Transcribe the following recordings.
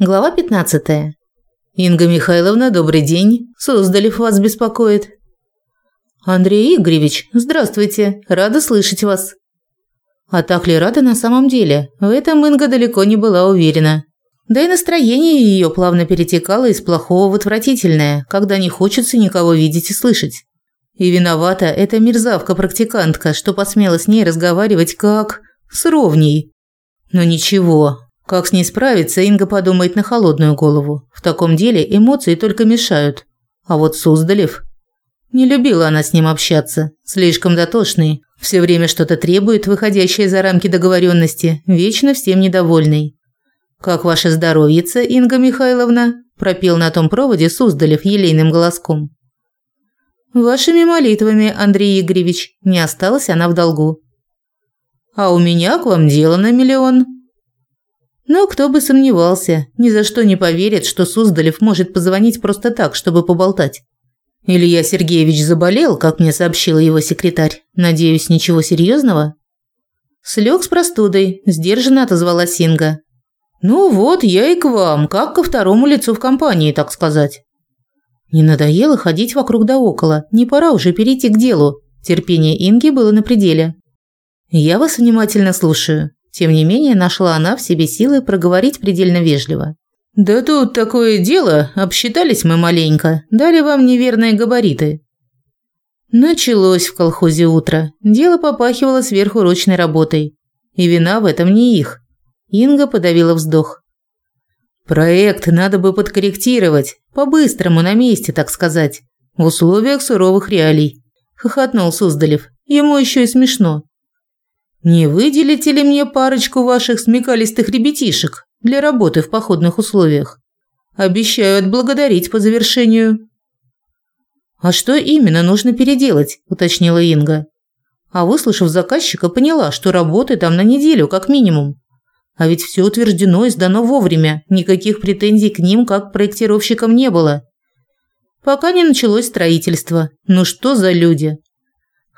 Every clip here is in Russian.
Глава 15. Инга Михайловна, добрый день. Создалев вас беспокоит. Андрей Игоревич, здравствуйте. Рада слышать вас. А так ли рада на самом деле? В этом Инга далеко не была уверена. Да и настроение ее плавно перетекало из плохого в отвратительное, когда не хочется никого видеть и слышать. И виновата эта мерзавка-практикантка, что посмела с ней разговаривать как... с ровней. Но ничего, как с ней справиться, Инга подумает на холодную голову. В таком деле эмоции только мешают. А вот Суздалев... Не любила она с ним общаться. Слишком дотошный. Все время что-то требует, выходящее за рамки договоренности. Вечно всем недовольный. «Как ваше здоровьице, Инга Михайловна?» – пропел на том проводе Суздалев елейным голоском. «Вашими молитвами, Андрей Игоревич, не осталась она в долгу». «А у меня к вам дело на миллион», но кто бы сомневался, ни за что не поверит, что Суздалев может позвонить просто так, чтобы поболтать. Илья Сергеевич заболел, как мне сообщила его секретарь. Надеюсь, ничего серьезного? Слег с простудой, сдержанно отозвалась Инга. Ну вот, я и к вам, как ко второму лицу в компании, так сказать. Не надоело ходить вокруг да около, не пора уже перейти к делу. Терпение Инги было на пределе. Я вас внимательно слушаю. Тем не менее, нашла она в себе силы проговорить предельно вежливо. «Да тут такое дело, обсчитались мы маленько, дали вам неверные габариты». Началось в колхозе утро. Дело попахивало сверхурочной работой. И вина в этом не их. Инга подавила вздох. «Проект надо бы подкорректировать, по-быстрому, на месте, так сказать, в условиях суровых реалий», – хохотнул Суздалев. Ему еще и смешно. Не выделите ли мне парочку ваших смекалистых ребятишек для работы в походных условиях? Обещаю отблагодарить по завершению. А что именно нужно переделать, уточнила Инга. А выслушав заказчика, поняла, что работы там на неделю как минимум. А ведь все утверждено и сдано вовремя, никаких претензий к ним как к проектировщикам не было. Пока не началось строительство. Ну что за люди?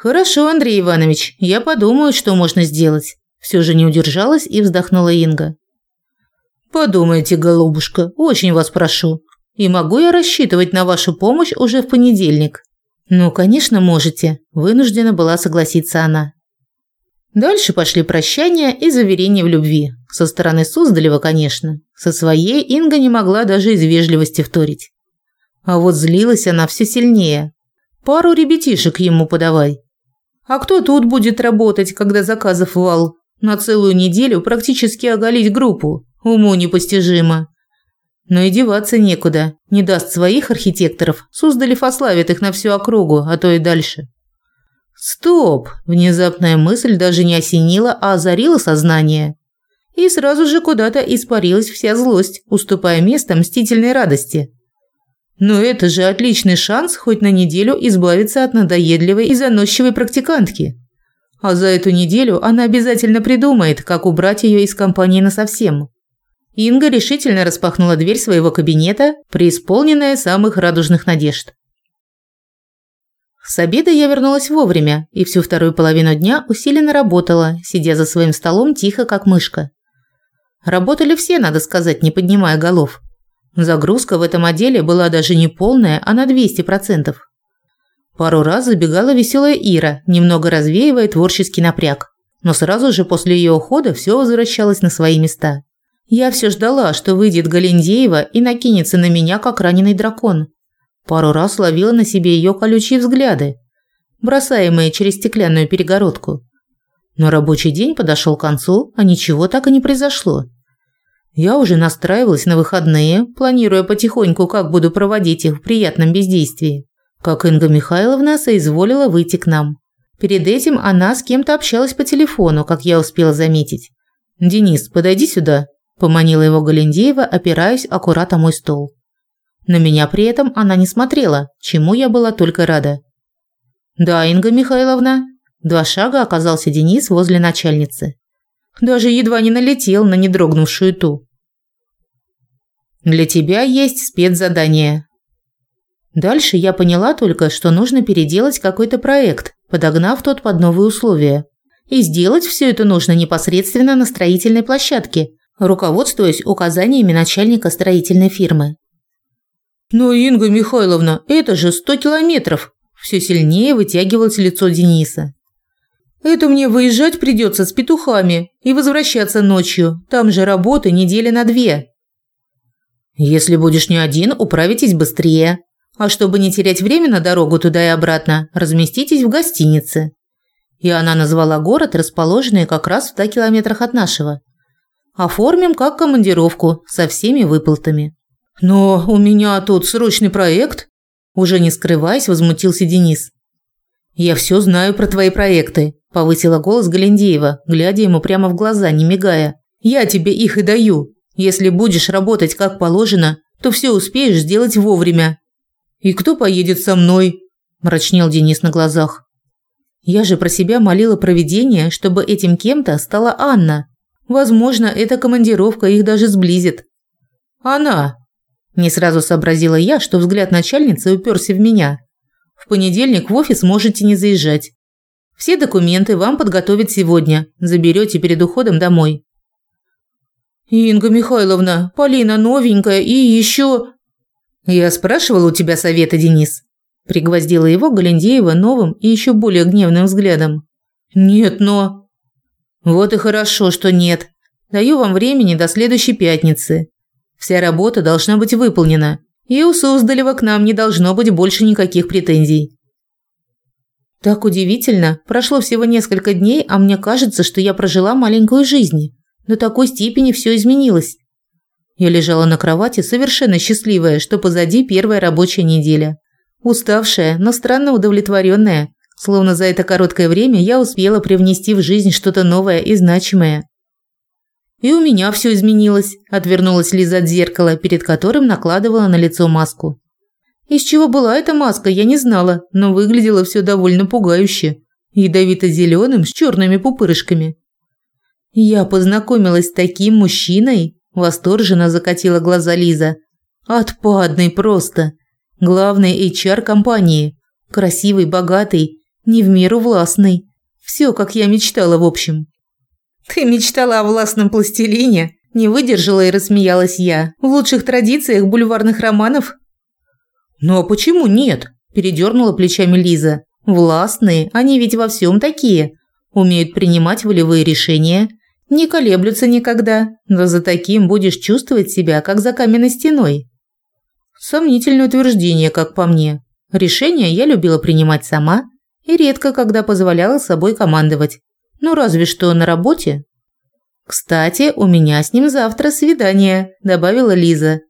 Хорошо, Андрей Иванович, я подумаю, что можно сделать. Все же не удержалась и вздохнула Инга. Подумайте, голубушка, очень вас прошу. И могу я рассчитывать на вашу помощь уже в понедельник? Ну, конечно, можете, вынуждена была согласиться она. Дальше пошли прощания и заверения в любви. Со стороны Суздалева, конечно. Со своей Инга не могла даже из вежливости вторить. А вот злилась она все сильнее. Пару ребятишек ему подавай. А кто тут будет работать, когда заказов вал? На целую неделю практически оголить группу. Уму непостижимо. Но и деваться некуда. Не даст своих архитекторов. Суздалев ославит их на всю округу, а то и дальше. Стоп! Внезапная мысль даже не осенила, а озарила сознание. И сразу же куда-то испарилась вся злость, уступая место мстительной радости. Но это же отличный шанс хоть на неделю избавиться от надоедливой и заносчивой практикантки. А за эту неделю она обязательно придумает, как убрать ее из компании насовсем. Инга решительно распахнула дверь своего кабинета, преисполненная самых радужных надежд. С обеда я вернулась вовремя и всю вторую половину дня усиленно работала, сидя за своим столом тихо, как мышка. Работали все, надо сказать, не поднимая голов. Загрузка в этом отделе была даже не полная, а на 200%. Пару раз забегала веселая Ира, немного развеивая творческий напряг. Но сразу же после ее ухода все возвращалось на свои места. Я все ждала, что выйдет Галендеева и накинется на меня, как раненый дракон. Пару раз ловила на себе ее колючие взгляды, бросаемые через стеклянную перегородку. Но рабочий день подошел к концу, а ничего так и не произошло. Я уже настраивалась на выходные, планируя потихоньку, как буду проводить их в приятном бездействии. Как Инга Михайловна соизволила выйти к нам. Перед этим она с кем-то общалась по телефону, как я успела заметить. «Денис, подойди сюда», – поманила его Галендеева, опираясь аккурат о мой стол. На меня при этом она не смотрела, чему я была только рада. «Да, Инга Михайловна». Два шага оказался Денис возле начальницы. Даже едва не налетел на недрогнувшую ту. Для тебя есть спецзадание. Дальше я поняла только, что нужно переделать какой-то проект, подогнав тот под новые условия. И сделать все это нужно непосредственно на строительной площадке, руководствуясь указаниями начальника строительной фирмы. «Но, Инга Михайловна, это же сто километров!» Все сильнее вытягивалось лицо Дениса. «Это мне выезжать придется с петухами и возвращаться ночью. Там же работы недели на две». «Если будешь не один, управитесь быстрее. А чтобы не терять время на дорогу туда и обратно, разместитесь в гостинице». И она назвала город, расположенный как раз в 100 километрах от нашего. «Оформим как командировку со всеми выплатами». «Но у меня тут срочный проект», уже не скрываясь, возмутился Денис. «Я все знаю про твои проекты», – повысила голос Галендеева, глядя ему прямо в глаза, не мигая. «Я тебе их и даю. Если будешь работать как положено, то все успеешь сделать вовремя». «И кто поедет со мной?» – мрачнел Денис на глазах. «Я же про себя молила провидение, чтобы этим кем-то стала Анна. Возможно, эта командировка их даже сблизит». «Она!» Не сразу сообразила я, что взгляд начальницы уперся в меня. В понедельник в офис можете не заезжать. Все документы вам подготовят сегодня. Заберете перед уходом домой. Инга Михайловна, Полина новенькая и еще... Я спрашивала у тебя совета, Денис. Пригвоздила его Галендеева новым и еще более гневным взглядом. Нет, но... Вот и хорошо, что нет. Даю вам времени до следующей пятницы. Вся работа должна быть выполнена, и у Суздалева к нам не должно быть больше никаких претензий. Так удивительно, прошло всего несколько дней, а мне кажется, что я прожила маленькую жизнь. До такой степени все изменилось. Я лежала на кровати, совершенно счастливая, что позади первая рабочая неделя. Уставшая, но странно удовлетворенная, словно за это короткое время я успела привнести в жизнь что-то новое и значимое. И у меня все изменилось, отвернулась Лиза от зеркала, перед которым накладывала на лицо маску. Из чего была эта маска, я не знала, но выглядело все довольно пугающе. ядовито зеленым с черными пупырышками. Я познакомилась с таким мужчиной, восторженно закатила глаза Лиза. Отпадный просто. Главный HR компании. Красивый, богатый, не в меру властный. Все, как я мечтала, в общем. «Ты мечтала о властном пластилине?» Не выдержала и рассмеялась я. «В лучших традициях бульварных романов?» «Ну а почему нет?» – передернула плечами Лиза. «Властные, они ведь во всем такие. Умеют принимать волевые решения, не колеблются никогда, но за таким будешь чувствовать себя, как за каменной стеной». Сомнительное утверждение, как по мне. Решения я любила принимать сама и редко когда позволяла собой командовать. Ну, разве что на работе. Кстати, у меня с ним завтра свидание, добавила Лиза.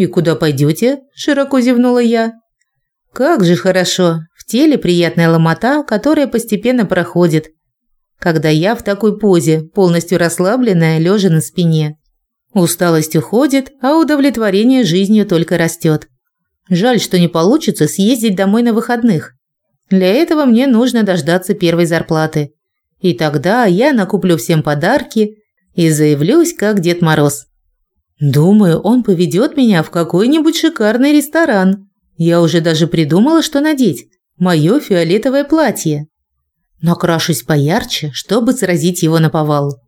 И куда пойдете? широко зевнула я. Как же хорошо. В теле приятная ломота, которая постепенно проходит, когда я в такой позе, полностью расслабленная, лежа на спине. Усталость уходит, а удовлетворение жизнью только растет. Жаль, что не получится съездить домой на выходных. Для этого мне нужно дождаться первой зарплаты. И тогда я накуплю всем подарки и заявлюсь как Дед Мороз. Думаю, он поведет меня в какой-нибудь шикарный ресторан. Я уже даже придумала, что надеть. Моё фиолетовое платье. Накрашусь поярче, чтобы сразить его на повал.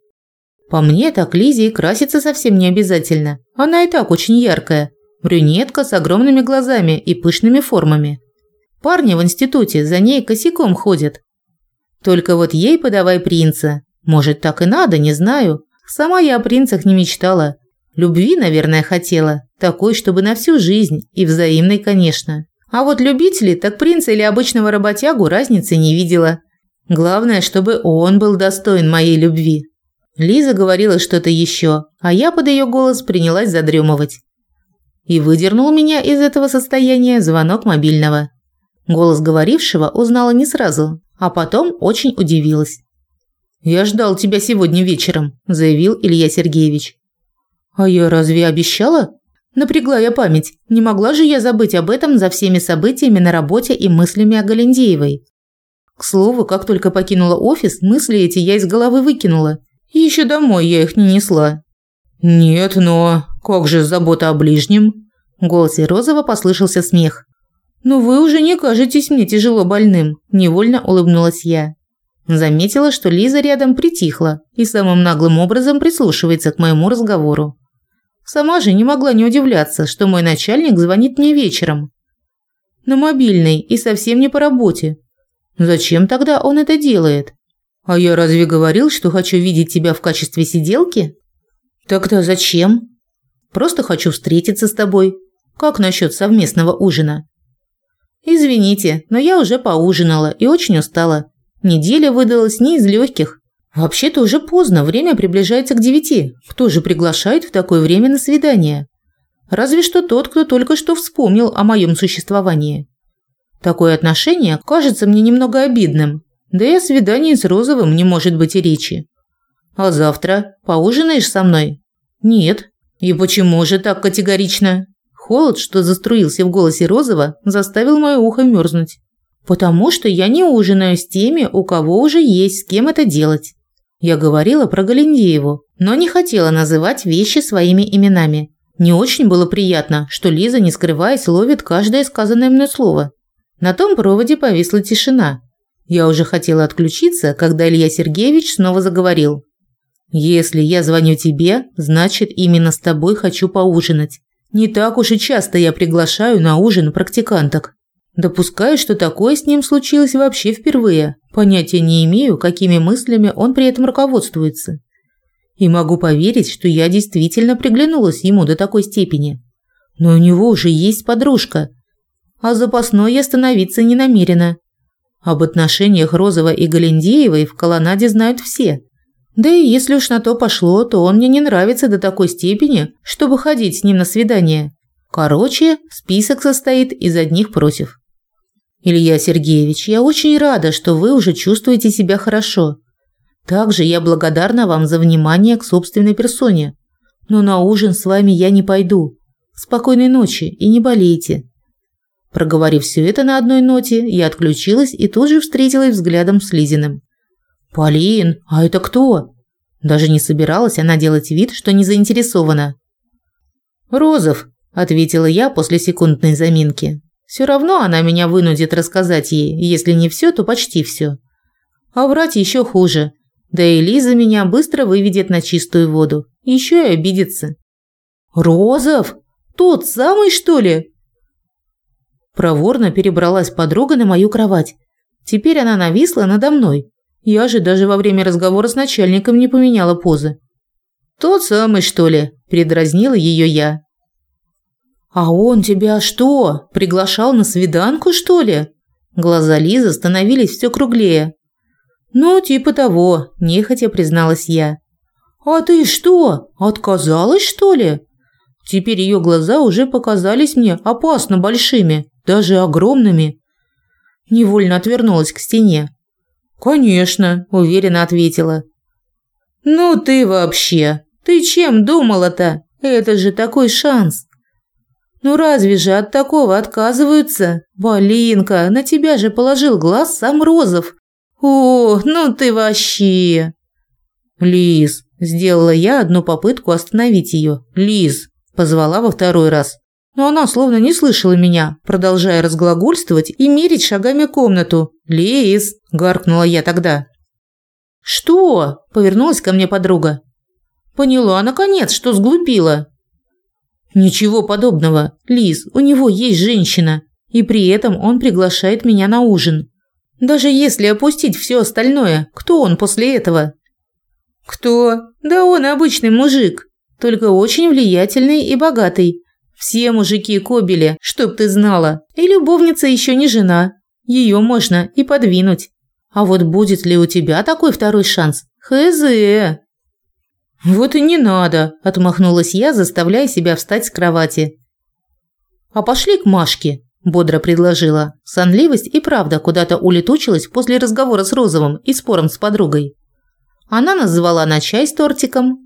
По мне, так Лизе и краситься совсем не обязательно. Она и так очень яркая. Брюнетка с огромными глазами и пышными формами. Парни в институте за ней косяком ходят. Только вот ей подавай принца. Может, так и надо, не знаю. Сама я о принцах не мечтала. Любви, наверное, хотела. Такой, чтобы на всю жизнь. И взаимной, конечно. А вот любители, так принца или обычного работягу разницы не видела. Главное, чтобы он был достоин моей любви. Лиза говорила что-то еще, а я под ее голос принялась задремывать. И выдернул меня из этого состояния звонок мобильного. Голос говорившего узнала не сразу, а потом очень удивилась. «Я ждал тебя сегодня вечером», – заявил Илья Сергеевич. «А я разве обещала?» Напрягла я память. Не могла же я забыть об этом за всеми событиями на работе и мыслями о Галендеевой. К слову, как только покинула офис, мысли эти я из головы выкинула. И еще домой я их не несла. «Нет, но как же забота о ближнем?» В голосе Розова послышался смех. «Но вы уже не кажетесь мне тяжело больным», – невольно улыбнулась я. Заметила, что Лиза рядом притихла и самым наглым образом прислушивается к моему разговору. Сама же не могла не удивляться, что мой начальник звонит мне вечером. На мобильный и совсем не по работе. Зачем тогда он это делает? А я разве говорил, что хочу видеть тебя в качестве сиделки? Тогда зачем? Просто хочу встретиться с тобой. Как насчет совместного ужина? Извините, но я уже поужинала и очень устала. Неделя выдалась не из легких. Вообще-то уже поздно, время приближается к девяти. Кто же приглашает в такое время на свидание? Разве что тот, кто только что вспомнил о моем существовании. Такое отношение кажется мне немного обидным. Да и о свидании с Розовым не может быть и речи. А завтра поужинаешь со мной? Нет. И почему же так категорично? Холод, что заструился в голосе Розова, заставил мое ухо мерзнуть. Потому что я не ужинаю с теми, у кого уже есть с кем это делать. Я говорила про Галиндееву, но не хотела называть вещи своими именами. Не очень было приятно, что Лиза, не скрываясь, ловит каждое сказанное мной слово. На том проводе повисла тишина. Я уже хотела отключиться, когда Илья Сергеевич снова заговорил. «Если я звоню тебе, значит, именно с тобой хочу поужинать. Не так уж и часто я приглашаю на ужин практиканток. Допускаю, что такое с ним случилось вообще впервые. Понятия не имею, какими мыслями он при этом руководствуется. И могу поверить, что я действительно приглянулась ему до такой степени. Но у него уже есть подружка. А запасной я становиться не намерена. Об отношениях Розова и Галендеевой в колоннаде знают все. Да и если уж на то пошло, то он мне не нравится до такой степени, чтобы ходить с ним на свидание. Короче, список состоит из одних против. Илья Сергеевич, я очень рада, что вы уже чувствуете себя хорошо. Также я благодарна вам за внимание к собственной персоне. Но на ужин с вами я не пойду. Спокойной ночи и не болейте. Проговорив все это на одной ноте, я отключилась и тут же встретилась взглядом с Лизиным. «Полин, а это кто?» Даже не собиралась она делать вид, что не заинтересована. «Розов», – ответила я после секундной заминки. «Все равно она меня вынудит рассказать ей, если не все, то почти все. А врать еще хуже. Да и Лиза меня быстро выведет на чистую воду. Еще и обидится». «Розов? Тот самый, что ли?» Проворно перебралась подруга на мою кровать. Теперь она нависла надо мной. Я же даже во время разговора с начальником не поменяла позы. «Тот самый, что ли?» – передразнила ее я. «А он тебя что, приглашал на свиданку, что ли?» Глаза Лизы становились все круглее. «Ну, типа того», – нехотя призналась я. «А ты что, отказалась, что ли?» Теперь ее глаза уже показались мне опасно большими даже огромными. Невольно отвернулась к стене. «Конечно», – уверенно ответила. «Ну ты вообще! Ты чем думала-то? Это же такой шанс!» «Ну разве же от такого отказываются? Полинка, на тебя же положил глаз сам Розов. О, ну ты вообще!» «Лиз!» – сделала я одну попытку остановить ее. «Лиз!» – позвала во второй раз но она словно не слышала меня, продолжая разглагольствовать и мерить шагами комнату. «Лиз!» – гаркнула я тогда. «Что?» – повернулась ко мне подруга. «Поняла, наконец, что сглупила». «Ничего подобного. Лиз, у него есть женщина, и при этом он приглашает меня на ужин. Даже если опустить все остальное, кто он после этого?» «Кто? Да он обычный мужик, только очень влиятельный и богатый, все мужики кобели, чтоб ты знала. И любовница еще не жена. Ее можно и подвинуть. А вот будет ли у тебя такой второй шанс? Хз. Вот и не надо, отмахнулась я, заставляя себя встать с кровати. А пошли к Машке, бодро предложила. Сонливость и правда куда-то улетучилась после разговора с Розовым и спором с подругой. Она называла на чай с тортиком,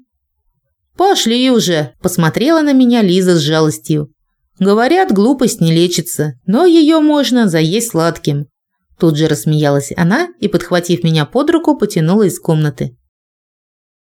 «Пошли уже!» – посмотрела на меня Лиза с жалостью. «Говорят, глупость не лечится, но ее можно заесть сладким». Тут же рассмеялась она и, подхватив меня под руку, потянула из комнаты.